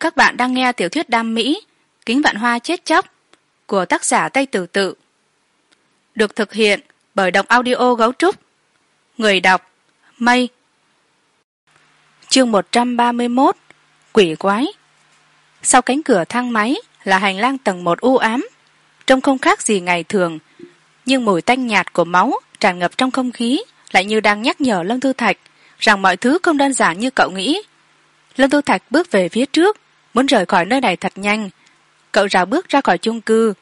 các bạn đang nghe tiểu thuyết đam mỹ, kính vạn hoa chết chóc, của tác giả tây tử tự. Được thực hiện bởi đọc audio gấu trúc. Người đọc, mây. Chương một trăm ba mươi mốt, quỷ quái. Sau cánh cửa thang máy là hành lang tầng một u ám, trông không khác gì ngày thường, nhưng mùi tanh nhạt của máu tràn ngập trong không khí lại như đang nhắc nhở lâm thư thạch rằng mọi thứ không đơn giản như cậu nghĩ. Lâm thư thạch bước về phía trước muốn rời khỏi nơi này thật nhanh. Cậu rào bước ra khỏi chung cư.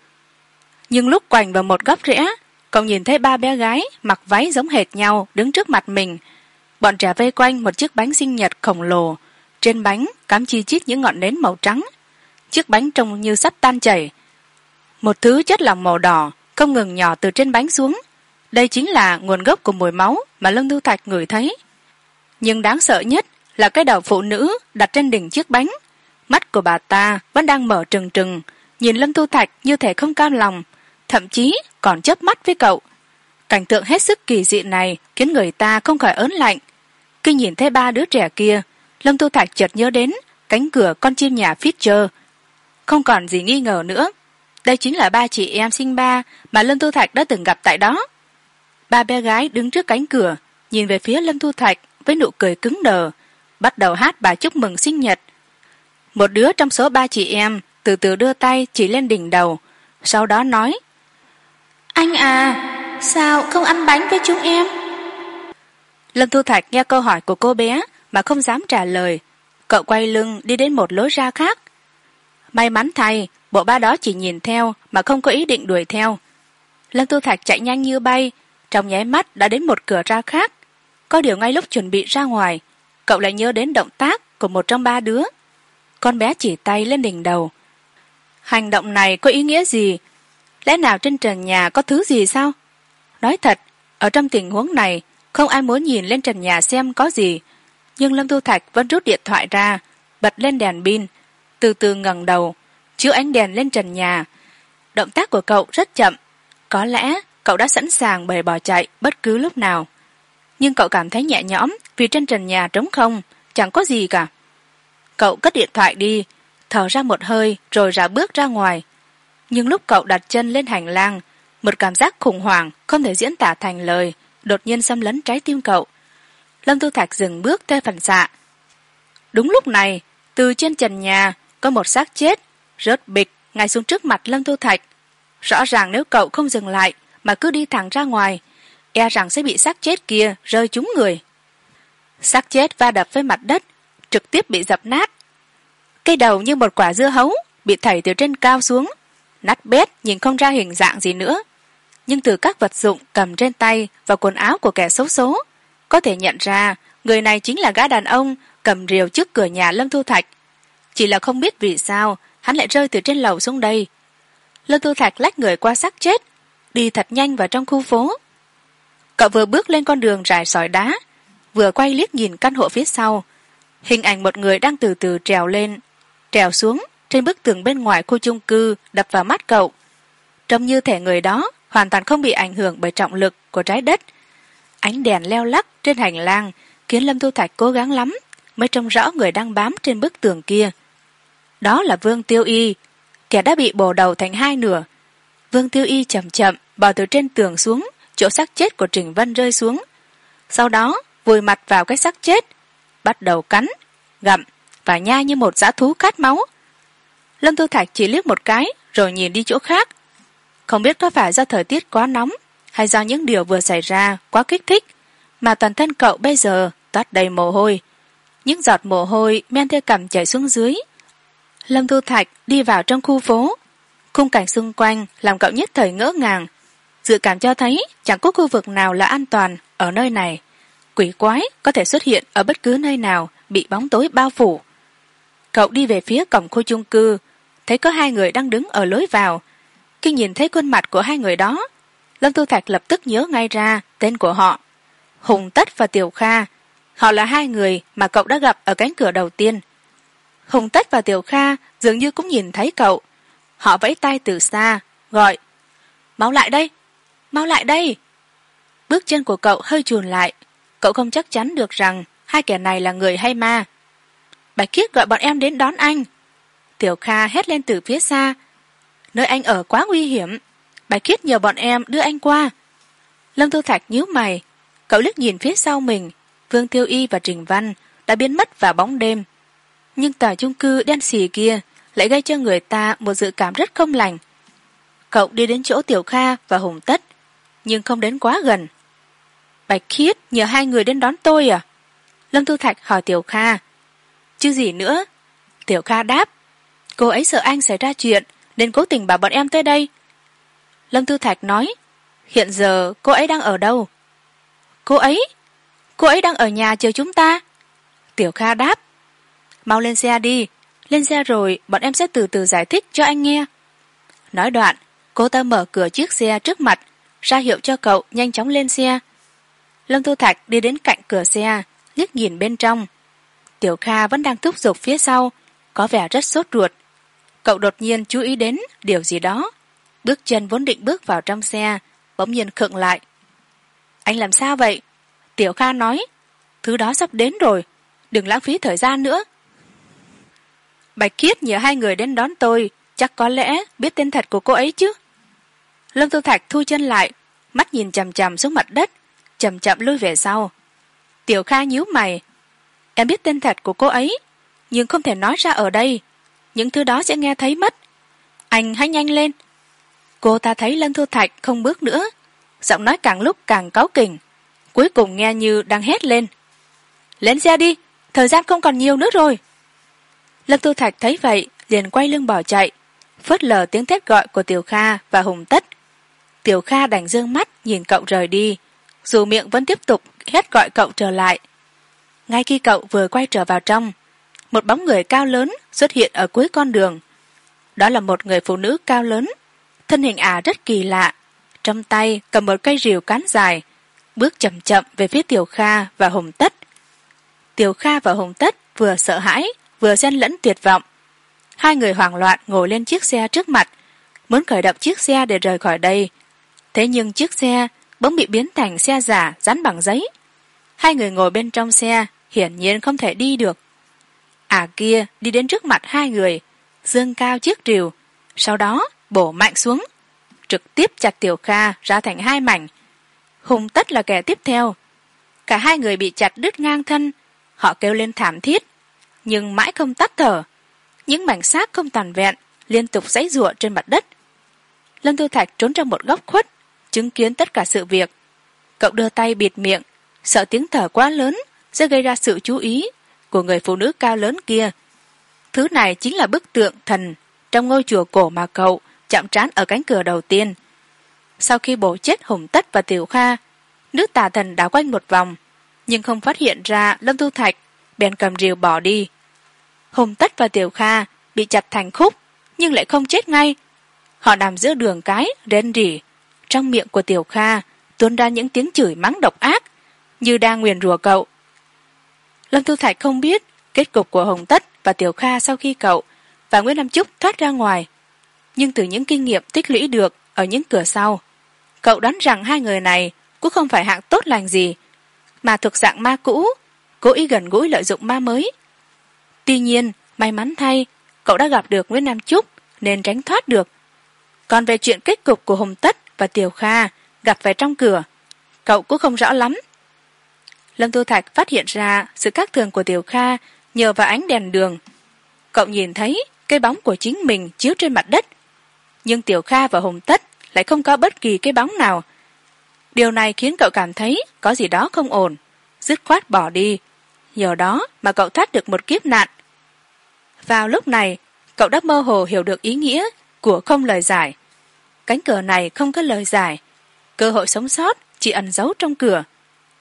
Nhưng lúc quành vào một góc rẽ, cậu nhìn thấy ba bé gái mặc váy giống hệt nhau đứng trước mặt mình. Bọn trẻ vây quanh một chiếc bánh sinh nhật khổng lồ. Trên bánh cắm chi chít những ngọn nến màu trắng. Chiếc bánh trông như sắp tan chảy. Một thứ chất lỏng màu đỏ không ngừng nhỏ từ trên bánh xuống. Đây chính là nguồn gốc của mùi máu mà lương thu thạch ngửi thấy. Nhưng đáng sợ nhất là cái đầu phụ nữ đặt trên đỉnh chiếc bánh mắt của bà ta vẫn đang mở trừng trừng, nhìn lâm thu thạch như thể không cam lòng, thậm chí còn chớp mắt với cậu. Cảnh tượng hết sức kỳ dị này khiến người ta không khỏi ớn lạnh. Khi nhìn thấy ba đứa trẻ kia, lâm thu thạch chợt nhớ đến cánh cửa con chim nhà Fisher. không còn gì nghi ngờ nữa, đây chính là ba chị em sinh ba mà lâm thu thạch đã từng gặp tại đó. Ba bé gái đứng trước cánh cửa, nhìn về phía lâm thu thạch với nụ cười cứng đờ, bắt đầu hát bài chúc mừng sinh nhật một đứa trong số ba chị em từ từ đưa tay chỉ lên đỉnh đầu sau đó nói anh à sao không ăn bánh với chúng em? Lâm thu thạch nghe câu hỏi của cô bé mà không dám trả lời. Cậu quay lưng đi đến một lối ra khác. May mắn thay bộ ba đó chỉ nhìn theo mà không có ý định đuổi theo. Lâm thu thạch chạy nhanh như bay trong nháy mắt đã đến một cửa ra khác. Có điều ngay lúc chuẩn bị ra ngoài cậu lại nhớ đến động tác của một trong ba đứa con bé chỉ tay lên đỉnh đầu. Hành động này có ý nghĩa gì? Lẽ nào trên trần nhà có thứ gì sao? Nói thật, ở trong tình huống này, không ai muốn nhìn lên trần nhà xem có gì. Nhưng lâm thu thạch vẫn rút điện thoại ra, bật lên đèn pin, từ từ ngẩng đầu, chiếu ánh đèn lên trần nhà. Động tác của cậu rất chậm. Có lẽ cậu đã sẵn sàng bày bỏ chạy bất cứ lúc nào. Nhưng cậu cảm thấy nhẹ nhõm vì trên trần nhà trống không, chẳng có gì cả cậu cất điện thoại đi. Thở ra một hơi, rồi ra bước ra ngoài. Nhưng lúc cậu đặt chân lên hành lang, một cảm giác khủng hoảng không thể diễn tả thành lời, đột nhiên xâm lấn trái tim cậu. Lâm tu thạch dừng bước theo phần xạ. Đúng lúc này, từ trên trần nhà, có một xác chết, rớt bịch ngay xuống trước mặt lâm tu thạch. Rõ ràng nếu cậu không dừng lại, mà cứ đi thẳng ra ngoài e rằng sẽ bị xác chết kia rơi trúng người. Xác chết va đập với mặt đất trực tiếp bị dập nát. Cây đầu như một quả dưa hấu bị thảy từ trên cao xuống, nát bét, nhìn không ra hình dạng gì nữa. Nhưng từ các vật dụng cầm trên tay và quần áo của kẻ xấu số có thể nhận ra người này chính là gã đàn ông cầm rìu trước cửa nhà lâm thu thạch. Chỉ là không biết vì sao, hắn lại rơi từ trên lầu xuống đây. Lâm thu thạch lách người qua xác chết, đi thật nhanh vào trong khu phố. Cậu vừa bước lên con đường rải sỏi đá, vừa quay liếc nhìn căn hộ phía sau hình ảnh một người đang từ từ trèo lên, trèo xuống trên bức tường bên ngoài khu chung cư, đập vào mắt cậu. Trông như thể người đó hoàn toàn không bị ảnh hưởng bởi trọng lực của trái đất. Ánh đèn leo lắc trên hành lang khiến lâm thu thạch cố gắng lắm mới trông rõ người đang bám trên bức tường kia. Đó là vương tiêu y. Kẻ đã bị bổ đầu thành hai nửa. Vương tiêu y chậm chậm bò từ trên tường xuống, chỗ xác chết của trình vân rơi xuống. Sau đó, vùi mặt vào cái xác chết bắt đầu cắn, gặm và nhai như một dã thú khát máu. Lâm Tư thạch chỉ liếc một cái rồi nhìn đi chỗ khác. Không biết có phải do thời tiết quá nóng hay do những điều vừa xảy ra quá kích thích mà toàn thân cậu bây giờ toát đầy mồ hôi. Những giọt mồ hôi men theo cằm chảy xuống dưới. Lâm thu thạch đi vào trong khu phố. Khung cảnh xung quanh làm cậu nhất thời ngỡ ngàng. Dự cảm cho thấy chẳng có khu vực nào là an toàn ở nơi này quỷ quái có thể xuất hiện ở bất cứ nơi nào bị bóng tối bao phủ. Cậu đi về phía cổng khu chung cư, thấy có hai người đang đứng ở lối vào. Khi nhìn thấy khuôn mặt của hai người đó, lâm tu thạch lập tức nhớ ngay ra tên của họ, hùng tất và tiểu kha. Họ là hai người mà cậu đã gặp ở cánh cửa đầu tiên. Hùng tất và tiểu kha dường như cũng nhìn thấy cậu. Họ vẫy tay từ xa, gọi, mau lại đây, mau lại đây. Bước chân của cậu hơi chùn lại cậu không chắc chắn được rằng hai kẻ này là người hay ma. Bạch khiết gọi bọn em đến đón anh. Tiểu kha hét lên từ phía xa. Nơi anh ở quá nguy hiểm. Bạch khiết nhờ bọn em đưa anh qua. Lâm tu thạch nhíu mày. Cậu liếc nhìn phía sau mình. Vương tiêu y và trình văn đã biến mất vào bóng đêm. Nhưng tòa chung cư đen xì kia lại gây cho người ta một dự cảm rất không lành. Cậu đi đến chỗ tiểu kha và hùng tất, nhưng không đến quá gần bạch khiết nhờ hai người đến đón tôi à? Lâm tu thạch hỏi tiểu kha. Chứ gì nữa? Tiểu kha đáp. Cô ấy sợ anh xảy ra chuyện, nên cố tình bảo bọn em tới đây. Lâm tư thạch nói. Hiện giờ cô ấy đang ở đâu? Cô ấy? Cô ấy đang ở nhà chờ chúng ta. Tiểu kha đáp. Mau lên xe đi. Lên xe rồi bọn em sẽ từ từ giải thích cho anh nghe. Nói đoạn, cô ta mở cửa chiếc xe trước mặt, ra hiệu cho cậu nhanh chóng lên xe lâm thu thạch đi đến cạnh cửa xe, liếc nhìn bên trong. Tiểu kha vẫn đang thúc giục phía sau, có vẻ rất sốt ruột. Cậu đột nhiên chú ý đến điều gì đó. Bước chân vốn định bước vào trong xe, bỗng nhiên khựng lại. Anh làm sao vậy? Tiểu kha nói. Thứ đó sắp đến rồi, đừng lãng phí thời gian nữa. Bạch khiết nhờ hai người đến đón tôi, chắc có lẽ biết tên thật của cô ấy chứ. Lâm tu thạch thu chân lại, mắt nhìn chằm chằm xuống mặt đất chậm chậm lui về sau. Tiểu kha nhíu mày. Em biết tên thật của cô ấy, nhưng không thể nói ra ở đây. Những thứ đó sẽ nghe thấy mất. Anh hãy nhanh lên. Cô ta thấy lâm thu thạch không bước nữa. Giọng nói càng lúc càng cáu kỉnh. Cuối cùng nghe như đang hét lên. Lên xe đi, thời gian không còn nhiều nữa rồi. Lâm thu thạch thấy vậy, liền quay lưng bỏ chạy, phớt lờ tiếng thét gọi của tiểu kha và hùng tất. Tiểu kha đành d ư ơ n g mắt nhìn cậu rời đi dù miệng vẫn tiếp tục hét gọi cậu trở lại. Ngay khi cậu vừa quay trở vào trong, một bóng người cao lớn xuất hiện ở cuối con đường. Đó là một người phụ nữ cao lớn, thân hình ả rất kỳ lạ. Trong tay cầm một cây rìu cán dài, bước chậm chậm về phía tiểu kha và hùng tất. Tiểu kha và hùng tất vừa sợ hãi, vừa xen lẫn tuyệt vọng. Hai người hoảng loạn ngồi lên chiếc xe trước mặt, muốn khởi động chiếc xe để rời khỏi đây. Thế nhưng chiếc xe bỗng bị biến thành xe giả, dán bằng giấy. Hai người ngồi bên trong xe, hiển nhiên không thể đi được. Ả à kia, đi đến trước mặt hai người, dương cao chiếc rìu, sau đó bổ mạnh xuống, trực tiếp chặt tiểu kha ra thành hai mảnh. Hùng tất là kẻ tiếp theo. Cả hai người bị chặt đứt ngang thân, họ kêu lên thảm thiết, nhưng mãi không tắt thở. Những mảnh xác không toàn vẹn, liên tục dãy giụa trên mặt đất. Lâm tư thạch trốn trong một góc khuất chứng kiến tất cả sự việc. Cậu đưa tay bịt miệng, sợ tiếng thở quá lớn sẽ gây ra sự chú ý của người phụ nữ cao lớn kia. Thứ này chính là bức tượng thần trong ngôi chùa cổ mà cậu chạm trán ở cánh cửa đầu tiên. Sau khi bổ chết hùng tất và tiểu kha nước tà thần đảo quanh một vòng, nhưng không phát hiện ra lâm thu thạch, bèn cầm rìu bỏ đi. Hùng tất và tiểu kha bị chặt thành khúc, nhưng lại không chết ngay. Họ nằm giữa đường cái, rên rỉ trong miệng của tiểu kha tuôn ra những tiếng chửi mắng độc ác, như đang nguyền rủa cậu. Lâm thu thạch không biết kết cục của hồng tất và tiểu kha sau khi cậu và nguyễn nam trúc thoát ra ngoài, nhưng từ những kinh nghiệm tích lũy được ở những cửa sau, cậu đoán rằng hai người này cũng không phải hạng tốt lành gì, mà thuộc dạng ma cũ, cố ý gần gũi lợi dụng ma mới. Tuy nhiên, may mắn thay, cậu đã gặp được nguyễn nam trúc nên tránh thoát được. Còn về chuyện kết cục của hồng tất và tiểu kha gặp phải trong cửa. Cậu cũng không rõ lắm. Lâm thu thạch phát hiện ra sự khác thường của tiểu kha nhờ vào ánh đèn đường. Cậu nhìn thấy cái bóng của chính mình chiếu trên mặt đất. Nhưng tiểu kha và hùng tất lại không có bất kỳ cái bóng nào. Điều này khiến cậu cảm thấy có gì đó không ổn. Dứt khoát bỏ đi. Nhờ đó mà cậu thoát được một kiếp nạn. Vào lúc này, cậu đã mơ hồ hiểu được ý nghĩa của không lời giải cánh cửa này không có lời giải. Cơ hội sống sót chỉ ẩn giấu trong cửa.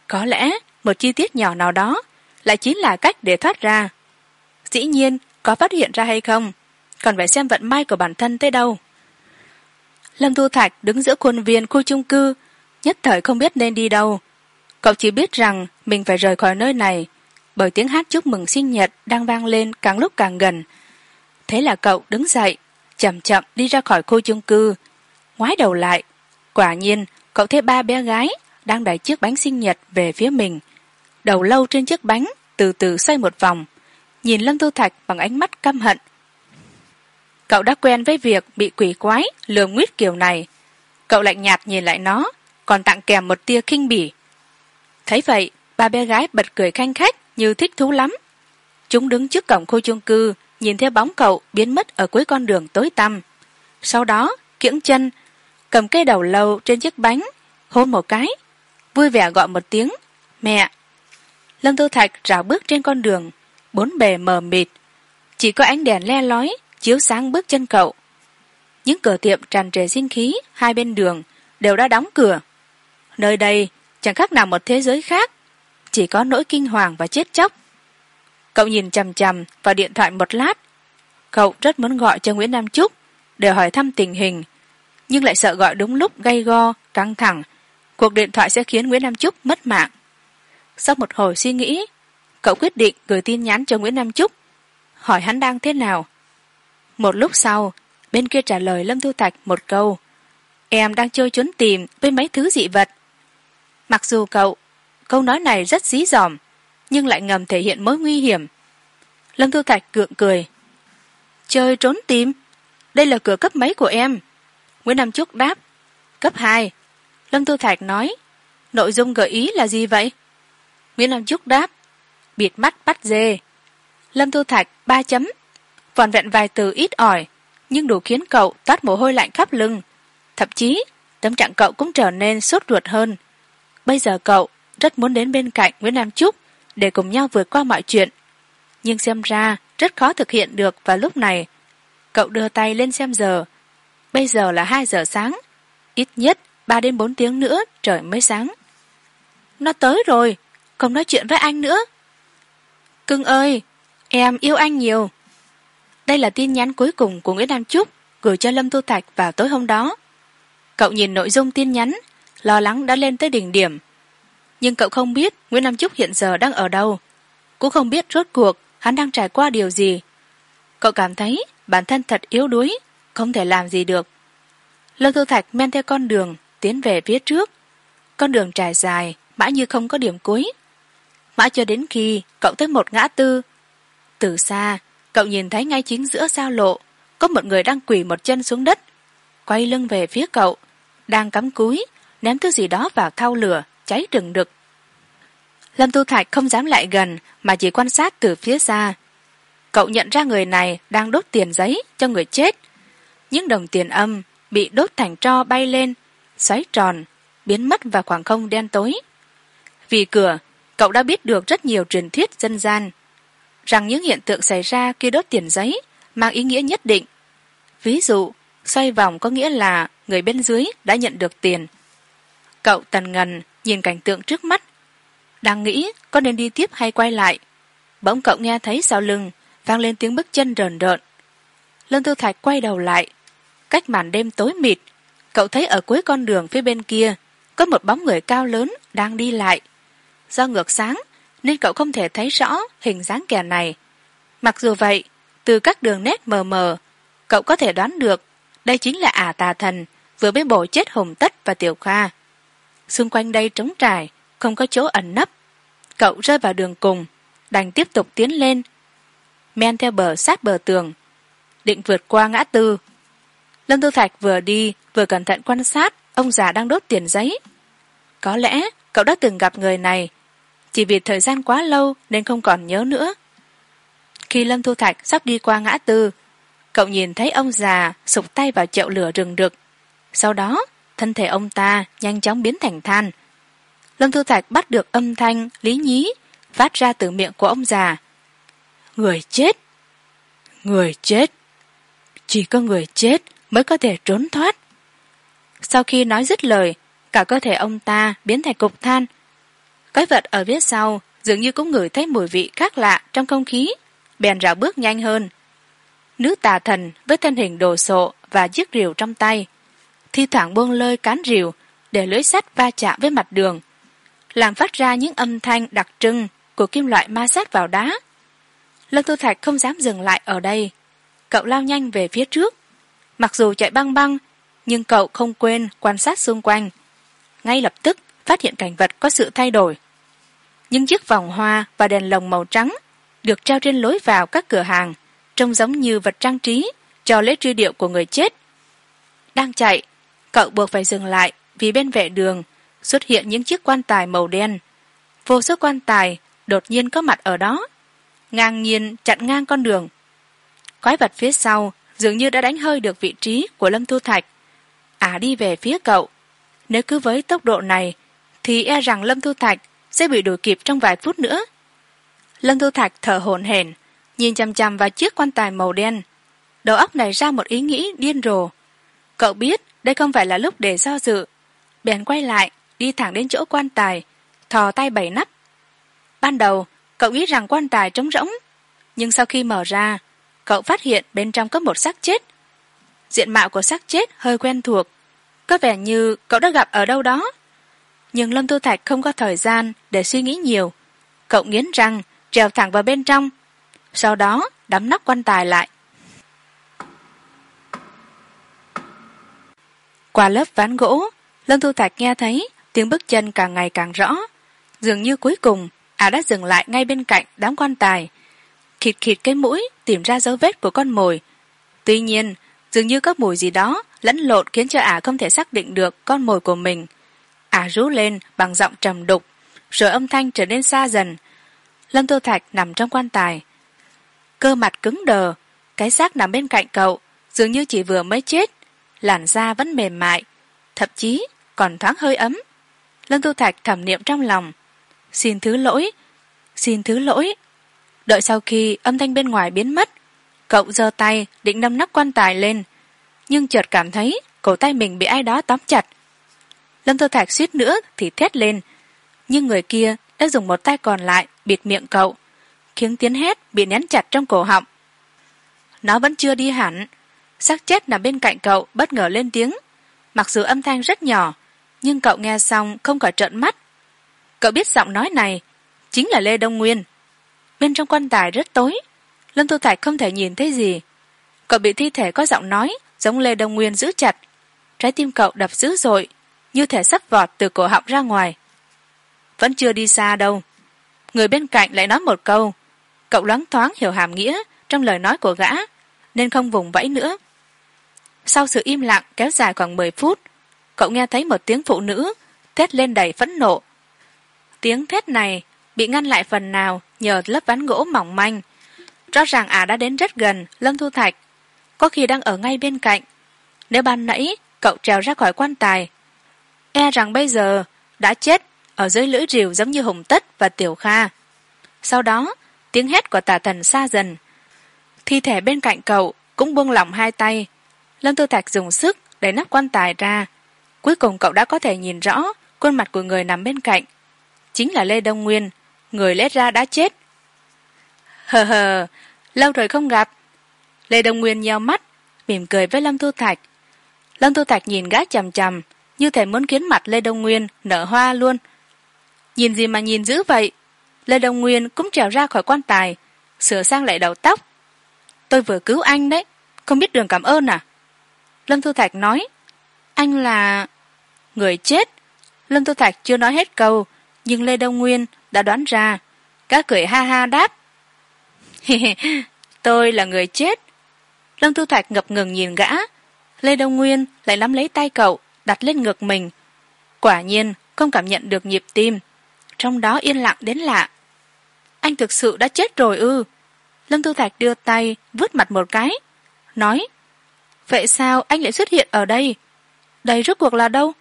Có lẽ một chi tiết nhỏ nào đó lại chính là cách để thoát ra. Dĩ nhiên, có phát hiện ra hay không? Còn phải xem vận may của bản thân tới đâu. Lâm thu thạch đứng giữa khuôn viên khu chung cư, nhất thời không biết nên đi đâu. Cậu chỉ biết rằng mình phải rời khỏi nơi này, bởi tiếng hát chúc mừng sinh nhật đang vang lên càng lúc càng gần. Thế là cậu đứng dậy, chậm chậm đi ra khỏi khu chung cư ngoái đầu lại. Quả nhiên, cậu thấy ba bé gái đang đẩy chiếc bánh sinh nhật về phía mình. Đầu lâu trên chiếc bánh, từ từ xoay một vòng. Nhìn lâm tu thạch bằng ánh mắt căm hận. Cậu đã quen với việc bị quỷ quái lừa nguyết kiểu này. Cậu lạnh nhạt nhìn lại nó, còn tặng kèm một tia khinh bỉ. Thấy vậy, ba bé gái bật cười khanh khách như thích thú lắm. Chúng đứng trước cổng khu chung cư, nhìn theo bóng cậu biến mất ở cuối con đường tối tăm. Sau đó, kiễng chân cầm cây đầu lâu trên chiếc bánh hôn một cái. Vui vẻ gọi một tiếng, mẹ. Lâm tư thạch rảo bước trên con đường, bốn bề mờ mịt. Chỉ có ánh đèn le lói, chiếu sáng bước chân cậu. Những cửa tiệm tràn trề sinh khí, hai bên đường đều đã đóng cửa. Nơi đây chẳng khác nào một thế giới khác, chỉ có nỗi kinh hoàng và chết chóc. Cậu nhìn chằm chằm vào điện thoại một lát. Cậu rất muốn gọi cho nguyễn nam trúc để hỏi thăm tình hình nhưng lại sợ gọi đúng lúc gay go, căng thẳng. Cuộc điện thoại sẽ khiến nguyễn nam trúc mất mạng. Sau một hồi suy nghĩ, cậu quyết định gửi tin nhắn cho nguyễn nam trúc hỏi hắn đang thế nào. Một lúc sau, bên kia trả lời lâm thu thạch một câu, em đang chơi trốn tìm với mấy thứ dị vật. Mặc dù cậu, câu nói này rất dí dỏm, nhưng lại ngầm thể hiện mối nguy hiểm. Lâm thu thạch gượng cười, chơi trốn tìm? Đây là cửa cấp mấy của em? Nguyễn nam trúc đáp, cấp hai. Lâm Tư thạch nói, nội dung gợi ý là gì vậy? Nguyễn nam trúc đáp, bịt mắt bắt dê. Lâm Tư thạch ba chấm, vòn vẹn vài từ ít ỏi, nhưng đủ khiến cậu toát mồ hôi lạnh khắp lưng. Thậm chí, tâm trạng cậu cũng trở nên sốt ruột hơn. Bây giờ cậu rất muốn đến bên cạnh nguyễn nam trúc để cùng nhau vượt qua mọi chuyện. Nhưng xem ra rất khó thực hiện được vào lúc này. Cậu đưa tay lên xem giờ bây giờ là hai giờ sáng. Ít nhất ba đến bốn tiếng nữa trời mới sáng. Nó tới rồi, không nói chuyện với anh nữa. Cưng ơi, em yêu anh nhiều. Đây là tin nhắn cuối cùng của nguyễn nam trúc gửi cho lâm tu thạch vào tối hôm đó. Cậu nhìn nội dung tin nhắn, lo lắng đã lên tới đỉnh điểm. Nhưng cậu không biết nguyễn nam trúc hiện giờ đang ở đâu. Cũng không biết rốt cuộc hắn đang trải qua điều gì. Cậu cảm thấy bản thân thật yếu đuối không thể làm gì được. Lâm thu thạch men theo con đường, tiến về phía trước. Con đường trải dài mãi như không có điểm cuối. Mãi cho đến khi cậu tới một ngã tư. Từ xa, cậu nhìn thấy ngay chính giữa giao lộ, có một người đang quỳ một chân xuống đất, quay lưng về phía cậu, đang cắm cúi, ném thứ gì đó vào thau lửa, cháy rừng đực lâm tu thạch không dám lại gần, mà chỉ quan sát từ phía xa. Cậu nhận ra người này đang đốt tiền giấy cho người chết những đồng tiền âm bị đốt thành tro bay lên, xoáy tròn, biến mất vào khoảng không đen tối. Vì cửa, cậu đã biết được rất nhiều truyền thuyết dân gian, rằng những hiện tượng xảy ra khi đốt tiền giấy mang ý nghĩa nhất định. Ví dụ, xoay vòng có nghĩa là người bên dưới đã nhận được tiền. Cậu tần ngần nhìn cảnh tượng trước mắt, đang nghĩ có nên đi tiếp hay quay lại. Bỗng cậu nghe thấy sau lưng vang lên tiếng bước chân rờn rợn. Lương tư thạch quay đầu lại cách màn đêm tối mịt. Cậu thấy ở cuối con đường phía bên kia, có một bóng người cao lớn đang đi lại. Do ngược sáng, nên cậu không thể thấy rõ hình dáng kẻ này. Mặc dù vậy, từ các đường nét mờ mờ, cậu có thể đoán được đây chính là ả tà thần vừa mới bổ chết hùng tất và tiểu kha. Xung quanh đây trống trải, không có chỗ ẩn nấp. Cậu rơi vào đường cùng, đành tiếp tục tiến lên, men theo bờ sát bờ tường, định vượt qua ngã tư lâm tư thạch vừa đi, vừa cẩn thận quan sát, ông già đang đốt tiền giấy. Có lẽ cậu đã từng gặp người này, chỉ vì thời gian quá lâu nên không còn nhớ nữa. Khi lâm thu thạch sắp đi qua ngã tư, cậu nhìn thấy ông già sụp tay vào chậu lửa rừng rực. Sau đó, thân thể ông ta nhanh chóng biến thành than. Lâm thu thạch bắt được âm thanh lý nhí phát ra từ miệng của ông già. Người chết! Người chết! Chỉ có người chết! Mới có thể trốn thoát. Sau khi nói dứt lời, cả cơ thể ông ta biến thành cục than. Cái vật ở phía sau dường như cũng ngửi thấy mùi vị khác lạ trong không khí, bèn rảo bước nhanh hơn. Nữ tà thần với thân hình đồ sộ và chiếc rìu trong tay, thi thoảng buông lơi cán rìu để lưới sắt va chạm với mặt đường, làm phát ra những âm thanh đặc trưng của kim loại ma sát vào đá. Lâm tu thạch không dám dừng lại ở đây. Cậu lao nhanh về phía trước mặc dù chạy băng băng, nhưng cậu không quên quan sát xung quanh. Ngay lập tức, phát hiện cảnh vật có sự thay đổi. Những chiếc vòng hoa và đèn lồng màu trắng được treo trên lối vào các cửa hàng, trông giống như vật trang trí cho lễ truy điệu của người chết. Đang chạy, cậu buộc phải dừng lại vì bên vệ đường xuất hiện những chiếc quan tài màu đen. Vô số quan tài đột nhiên có mặt ở đó, ngang nhiên chặn ngang con đường. Quái vật phía sau dường như đã đánh hơi được vị trí của lâm thu thạch. Ả à đi về phía cậu. Nếu cứ với tốc độ này, thì e rằng lâm thu thạch sẽ bị đuổi kịp trong vài phút nữa. Lâm thu thạch thở hổn hển, nhìn chằm chằm vào chiếc quan tài màu đen. Đầu óc này ra một ý nghĩ điên rồ. Cậu biết đây không phải là lúc để do dự. Bèn quay lại, đi thẳng đến chỗ quan tài, thò tay bẩy nắp. Ban đầu, cậu nghĩ rằng quan tài trống rỗng, nhưng sau khi mở ra cậu phát hiện bên trong có một xác chết. Diện mạo của xác chết hơi quen thuộc. Có vẻ như cậu đã gặp ở đâu đó. Nhưng lâm tu thạch không có thời gian để suy nghĩ nhiều. Cậu nghiến răng, trèo thẳng vào bên trong. Sau đó đắm nắp quan tài lại. Qua lớp ván gỗ, lâm thu thạch nghe thấy tiếng bước chân càng ngày càng rõ. Dường như cuối cùng ả đã dừng lại ngay bên cạnh đám quan tài khịt khịt cái mũi, tìm ra dấu vết của con mồi. Tuy nhiên, dường như các mùi gì đó lẫn lộn khiến cho ả không thể xác định được con mồi của mình. Ả rú lên bằng giọng trầm đục, rồi âm thanh trở nên xa dần. Lâm tô thạch nằm trong quan tài. Cơ mặt cứng đờ, cái xác nằm bên cạnh cậu, dường như chỉ vừa mới chết, làn da vẫn mềm mại, thậm chí còn thoáng hơi ấm. Lâm tu thạch thẩm niệm trong lòng. Xin thứ lỗi, xin thứ lỗi đợi sau khi âm thanh bên ngoài biến mất, cậu giơ tay, định đâm nắp quan tài lên. Nhưng chợt cảm thấy cổ tay mình bị ai đó tóm chặt. Lâm tu thạch suýt nữa thì thét lên. Nhưng người kia đã dùng một tay còn lại bịt miệng cậu, khiến tiếng hét bị nén chặt trong cổ họng. Nó vẫn chưa đi hẳn. Xác chết nằm bên cạnh cậu bất ngờ lên tiếng. Mặc dù âm thanh rất nhỏ, nhưng cậu nghe xong không khỏi trợn mắt. Cậu biết giọng nói này chính là lê đông nguyên bên trong quan tài rất tối. Lâm tu thạch không thể nhìn thấy gì. Cậu bị thi thể có giọng nói, giống lê đông nguyên giữ chặt. Trái tim cậu đập dữ dội, như thể sắp vọt từ cổ họng ra ngoài. Vẫn chưa đi xa đâu. Người bên cạnh lại nói một câu. Cậu loáng thoáng hiểu hàm nghĩa trong lời nói của gã, nên không vùng vẫy nữa. Sau sự im lặng kéo dài khoảng mười phút, cậu nghe thấy một tiếng phụ nữ thét lên đầy phẫn nộ. Tiếng thét này bị ngăn lại phần nào nhờ lớp ván gỗ mỏng manh. Rõ ràng ả đã đến rất gần, lâm thu thạch. Có khi đang ở ngay bên cạnh. Nếu ban nãy, cậu trèo ra khỏi quan tài. E rằng bây giờ, đã chết, ở dưới lưỡi rìu giống như hùng tất và tiểu kha. Sau đó, tiếng hét của tà thần xa dần. Thi thể bên cạnh cậu cũng buông lỏng hai tay. Lâm tư thạch dùng sức đẩy nắp quan tài ra. Cuối cùng cậu đã có thể nhìn rõ khuôn mặt của người nằm bên cạnh. Chính là lê đông nguyên người lết ra đã chết. Hờ hờ, lâu rồi không gặp. Lê đông nguyên nheo mắt, mỉm cười với lâm thu thạch. Lâm thu thạch nhìn gã chằm chằm, như thể muốn kiến mặt lê đông nguyên nở hoa luôn. Nhìn gì mà nhìn dữ vậy? Lê đông nguyên cũng trèo ra khỏi quan tài, sửa sang lại đầu tóc. Tôi vừa cứu anh đấy, không biết đường cảm ơn à? Lâm thu thạch nói, anh là người chết. Lâm thu thạch chưa nói hết câu, nhưng lê đông nguyên đã đoán ra. Cá cười ha ha đáp. Tôi là người chết. Lâm thu thạch ngập ngừng nhìn gã. Lê đông nguyên lại nắm lấy tay cậu, đặt lên ngực mình. Quả nhiên, không cảm nhận được nhịp tim. Trong đó yên lặng đến lạ. Anh thực sự đã chết rồi ư. Lâm thu thạch đưa tay vứt mặt một cái. Nói, vậy sao anh lại xuất hiện ở đây? Đây rốt cuộc là đâu?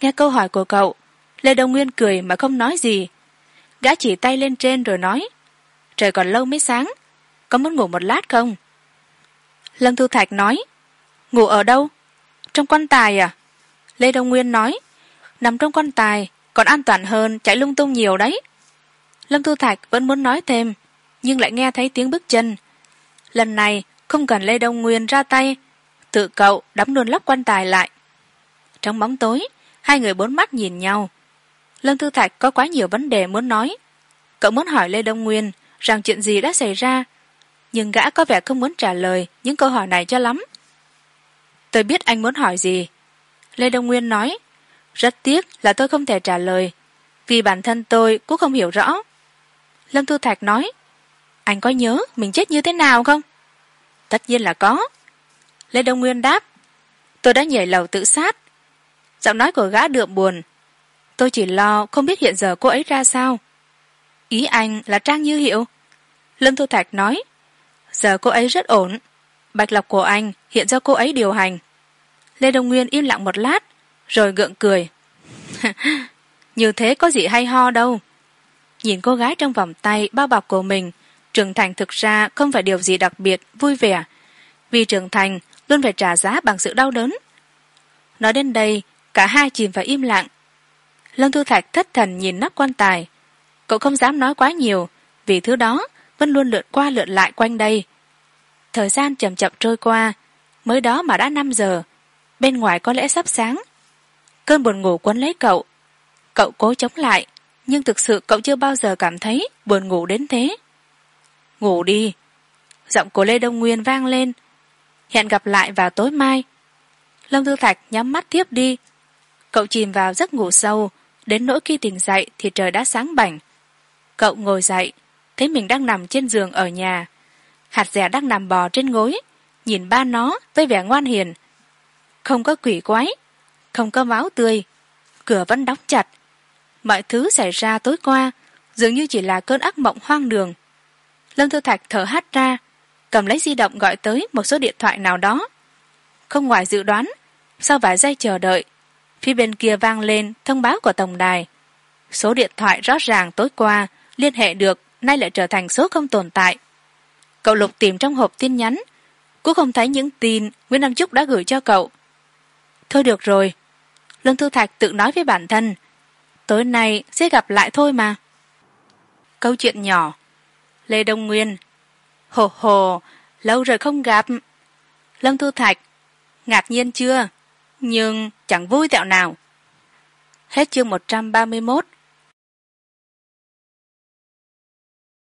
Nghe câu hỏi của cậu, lê đông nguyên cười mà không nói gì gã chỉ tay lên trên rồi nói, trời còn lâu mới sáng, có muốn ngủ một lát không? Lâm thu thạch nói, ngủ ở đâu? Trong quan tài à? Lê đông nguyên nói, nằm trong quan tài, còn an toàn hơn, chạy lung tung nhiều đấy. Lâm thu thạch vẫn muốn nói thêm, nhưng lại nghe thấy tiếng bước chân. Lần này, không cần lê đông nguyên ra tay, tự cậu đắm luôn lắp quan tài lại. Trong bóng tối, hai người bốn mắt nhìn nhau lâm Tư thạch có quá nhiều vấn đề muốn nói. Cậu muốn hỏi lê đông nguyên rằng chuyện gì đã xảy ra, nhưng gã có vẻ không muốn trả lời những câu hỏi này cho lắm. Tôi biết anh muốn hỏi gì. Lê đông nguyên nói, rất tiếc là tôi không thể trả lời, vì bản thân tôi cũng không hiểu rõ. Lâm thu thạch nói, anh có nhớ mình chết như thế nào không? Tất nhiên là có. Lê đông nguyên đáp, tôi đã nhảy lầu tự sát. Giọng nói của gã đượm buồn tôi chỉ lo không biết hiện giờ cô ấy ra sao. Ý anh là trang như hiệu? Lâm thu thạch nói, giờ cô ấy rất ổn. Bạch lộc của anh hiện do cô ấy điều hành. Lê đông nguyên im lặng một lát, rồi gượng cười. như thế có gì hay ho đâu. Nhìn cô gái trong vòng tay bao bọc của mình, trưởng thành thực ra không phải điều gì đặc biệt, vui vẻ. Vì trưởng thành, luôn phải trả giá bằng sự đau đớn. Nói đến đây, cả hai chìm vào im lặng lâm thu thạch thất thần nhìn nắp quan tài. Cậu không dám nói quá nhiều, vì thứ đó vẫn luôn lượn qua lượn lại quanh đây. Thời gian chậm chậm trôi qua, mới đó mà đã năm giờ, bên ngoài có lẽ sắp sáng. Cơn buồn ngủ quấn lấy cậu. Cậu cố chống lại, nhưng thực sự cậu chưa bao giờ cảm thấy buồn ngủ đến thế. Ngủ đi. Giọng của lê đông nguyên vang lên. Hẹn gặp lại vào tối mai. Lâm tư thạch nhắm mắt tiếp đi. Cậu chìm vào giấc ngủ sâu đến nỗi khi tỉnh dậy thì trời đã sáng bảnh. Cậu ngồi dậy, thấy mình đang nằm trên giường ở nhà. Hạt rẻ đang nằm bò trên gối, nhìn ba nó với vẻ ngoan hiền. Không có quỷ quái, không có máu tươi, cửa vẫn đóng chặt. Mọi thứ xảy ra tối qua dường như chỉ là cơn ác mộng hoang đường. Lâm thư thạch thở hắt ra, cầm lấy di động gọi tới một số điện thoại nào đó. Không ngoài dự đoán, sau vài giây chờ đợi phía bên kia vang lên thông báo của tổng đài. Số điện thoại rõ ràng tối qua, liên hệ được, nay lại trở thành số không tồn tại. Cậu lục tìm trong hộp tin nhắn. Cũng không thấy những tin nguyễn nam trúc đã gửi cho cậu. Thôi được rồi. Lương thư thạch tự nói với bản thân. Tối nay sẽ gặp lại thôi mà. Câu chuyện nhỏ. Lê đông nguyên. Hồ hồ, lâu rồi không gặp. Lâm thu thạch. Ngạc nhiên chưa? Nhưng chẳng vui tẹo nào. Hết chương một trăm ba mươi mốt.